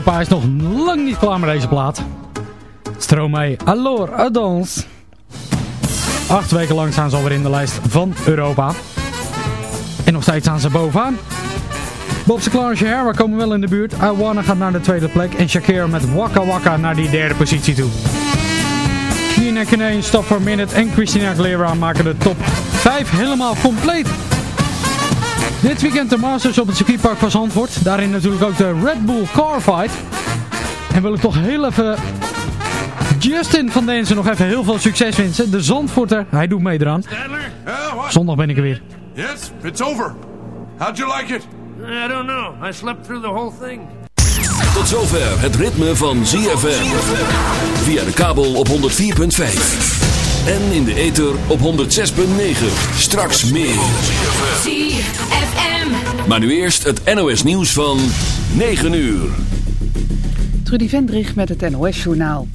Europa is nog lang niet klaar met deze plaat. Stromae, alors, adons. Acht weken lang staan ze alweer in de lijst van Europa. En nog steeds staan ze bovenaan. Bob Sinclair en Shahara komen wel in de buurt. I Wanna gaat naar de tweede plek. En Shakira met Waka Waka naar die derde positie toe. Nina Kane, Stop for Minute en Christina Aguilera maken de top 5 helemaal compleet. Dit weekend de Masters op het circuitpark van Zandvoort. Daarin natuurlijk ook de Red Bull Car Fight. En wil ik toch heel even Justin van Denzen nog even heel veel succes wensen. De Zandvoorter, hij doet mee eraan. Zondag ben ik er weer. Yes, it's over. How'd you like it? I don't know. I slept through the whole thing. Tot zover het ritme van ZFM. Via de kabel op 104.5. En in de ether op 106.9. Straks meer. ZFM. Maar nu eerst het NOS nieuws van 9 uur. Trudy Vendrich met het NOS-journaal.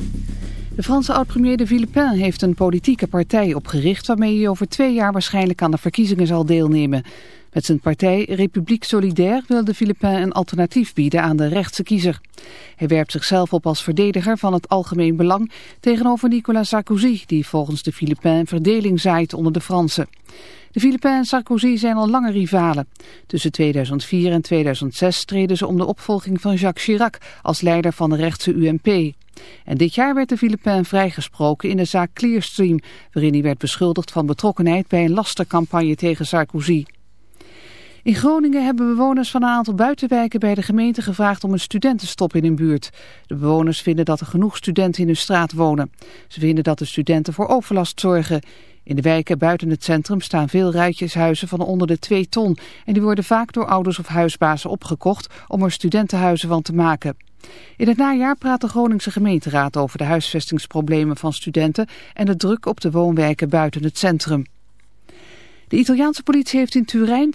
De Franse oud-premier de Villepin heeft een politieke partij opgericht... waarmee hij over twee jaar waarschijnlijk aan de verkiezingen zal deelnemen. Met zijn partij Republiek Solidaire wil de Villepin een alternatief bieden aan de rechtse kiezer. Hij werpt zichzelf op als verdediger van het algemeen belang... tegenover Nicolas Sarkozy, die volgens de Villepin verdeling zaait onder de Fransen. De Philippijn en Sarkozy zijn al lange rivalen. Tussen 2004 en 2006 streden ze om de opvolging van Jacques Chirac als leider van de rechtse UMP. En dit jaar werd de Philippijn vrijgesproken in de zaak Clearstream, waarin hij werd beschuldigd van betrokkenheid bij een lastercampagne tegen Sarkozy. In Groningen hebben bewoners van een aantal buitenwijken bij de gemeente gevraagd om een studentenstop in hun buurt. De bewoners vinden dat er genoeg studenten in hun straat wonen. Ze vinden dat de studenten voor overlast zorgen. In de wijken buiten het centrum staan veel ruitjeshuizen van onder de 2 ton. En die worden vaak door ouders of huisbazen opgekocht om er studentenhuizen van te maken. In het najaar praat de Groningse gemeenteraad over de huisvestingsproblemen van studenten en de druk op de woonwijken buiten het centrum. De Italiaanse politie heeft in Turijn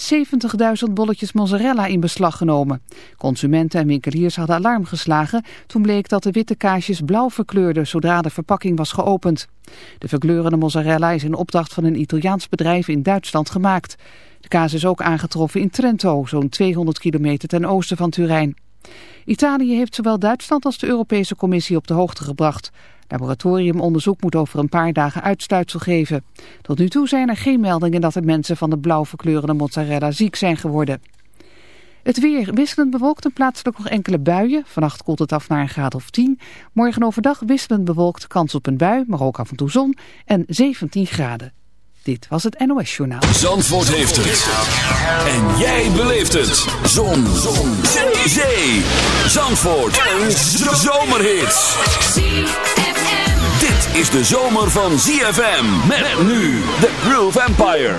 70.000 bolletjes mozzarella in beslag genomen. Consumenten en winkeliers hadden alarm geslagen toen bleek dat de witte kaasjes blauw verkleurden zodra de verpakking was geopend. De verkleurende mozzarella is in opdracht van een Italiaans bedrijf in Duitsland gemaakt. De kaas is ook aangetroffen in Trento, zo'n 200 kilometer ten oosten van Turijn. Italië heeft zowel Duitsland als de Europese Commissie op de hoogte gebracht. Laboratoriumonderzoek moet over een paar dagen uitsluitsel geven. Tot nu toe zijn er geen meldingen dat er mensen van de blauw verkleurende mozzarella ziek zijn geworden. Het weer wisselend bewolkt en plaatselijk nog enkele buien. Vannacht koelt het af naar een graad of 10. Morgen overdag wisselend bewolkt, kans op een bui, maar ook af en toe zon en 17 graden. Dit was het NOS Journaal. Zandvoort heeft het. En jij beleeft het. Zon. Zon. Zee. Zandvoort. Een zomerhit. Dit is de zomer van ZFM. Met nu The Groove Empire.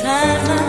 Don't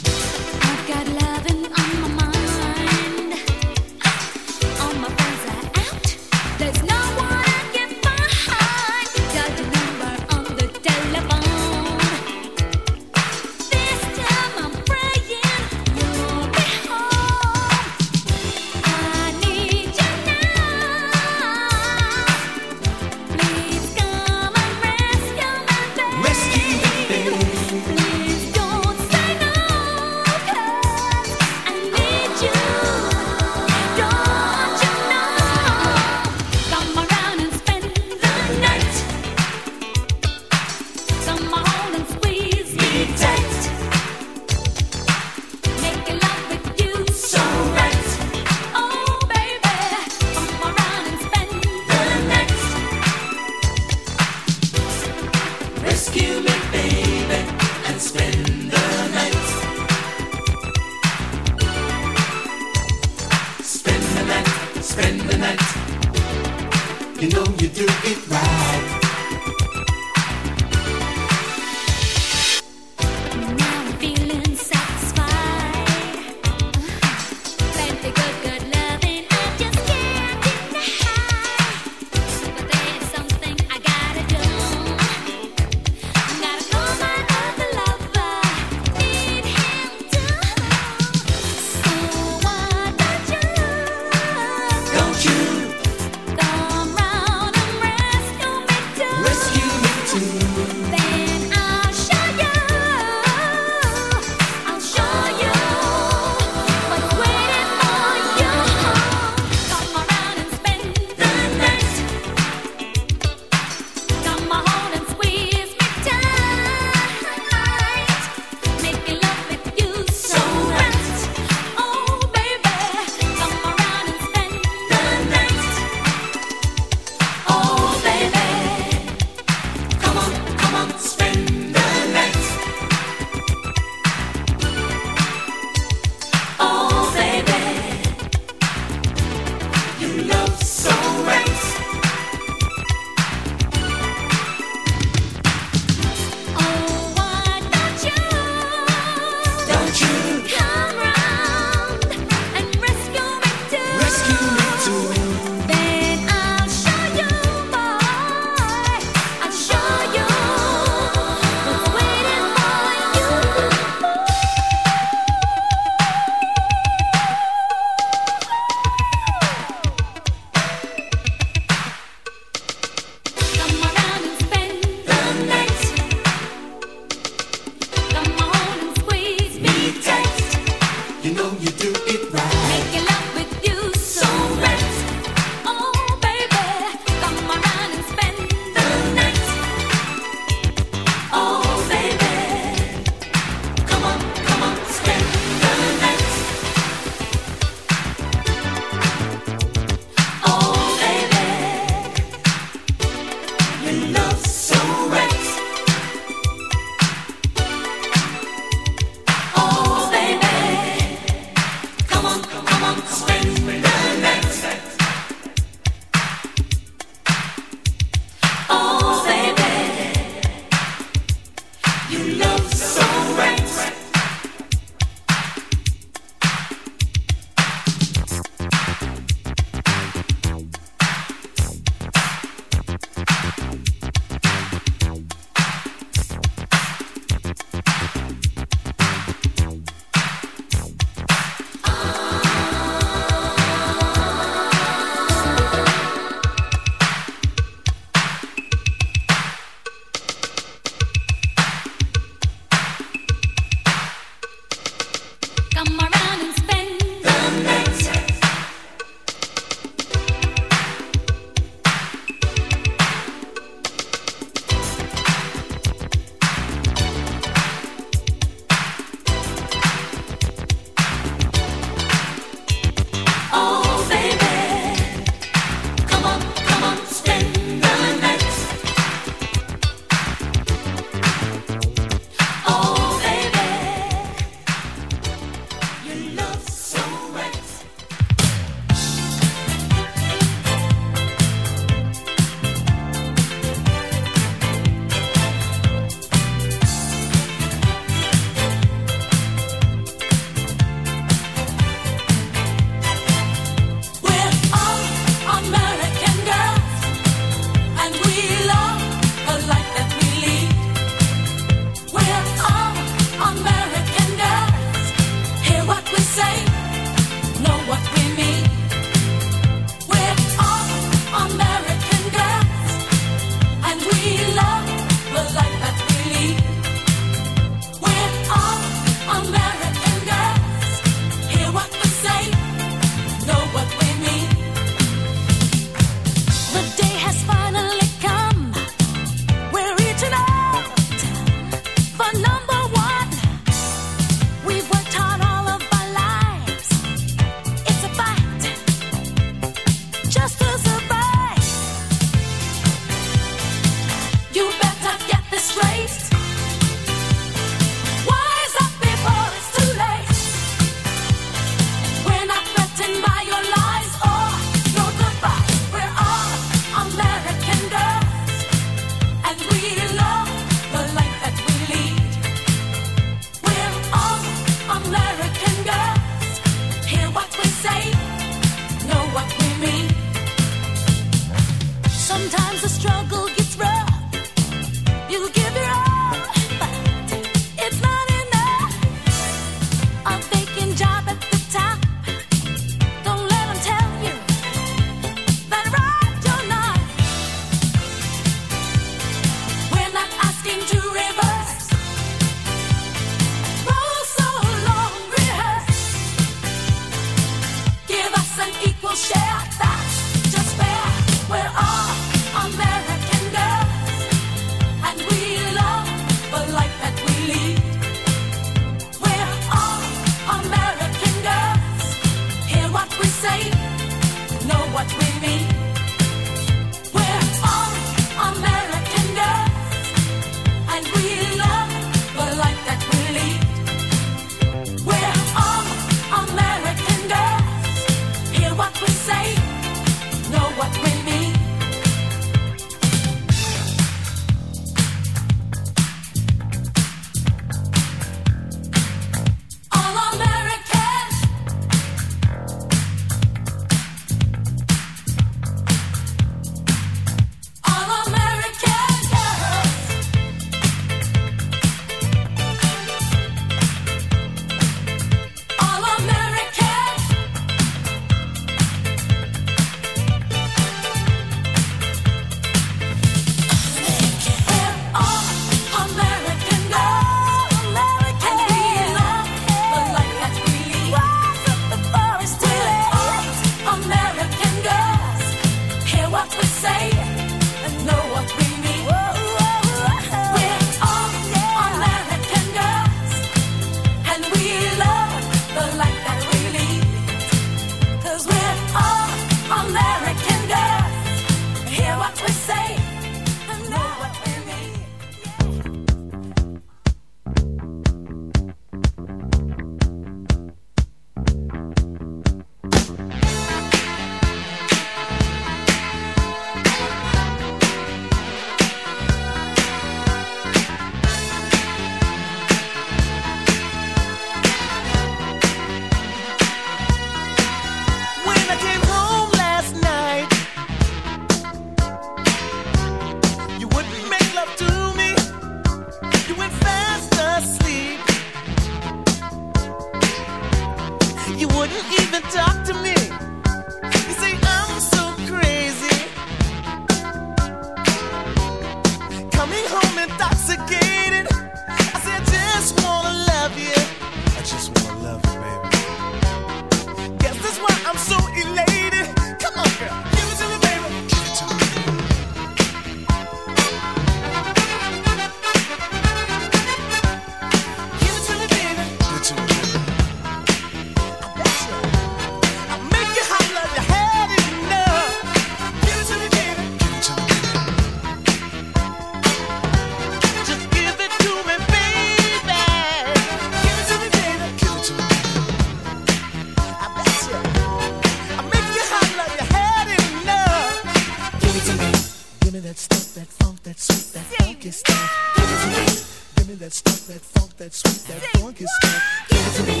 to me.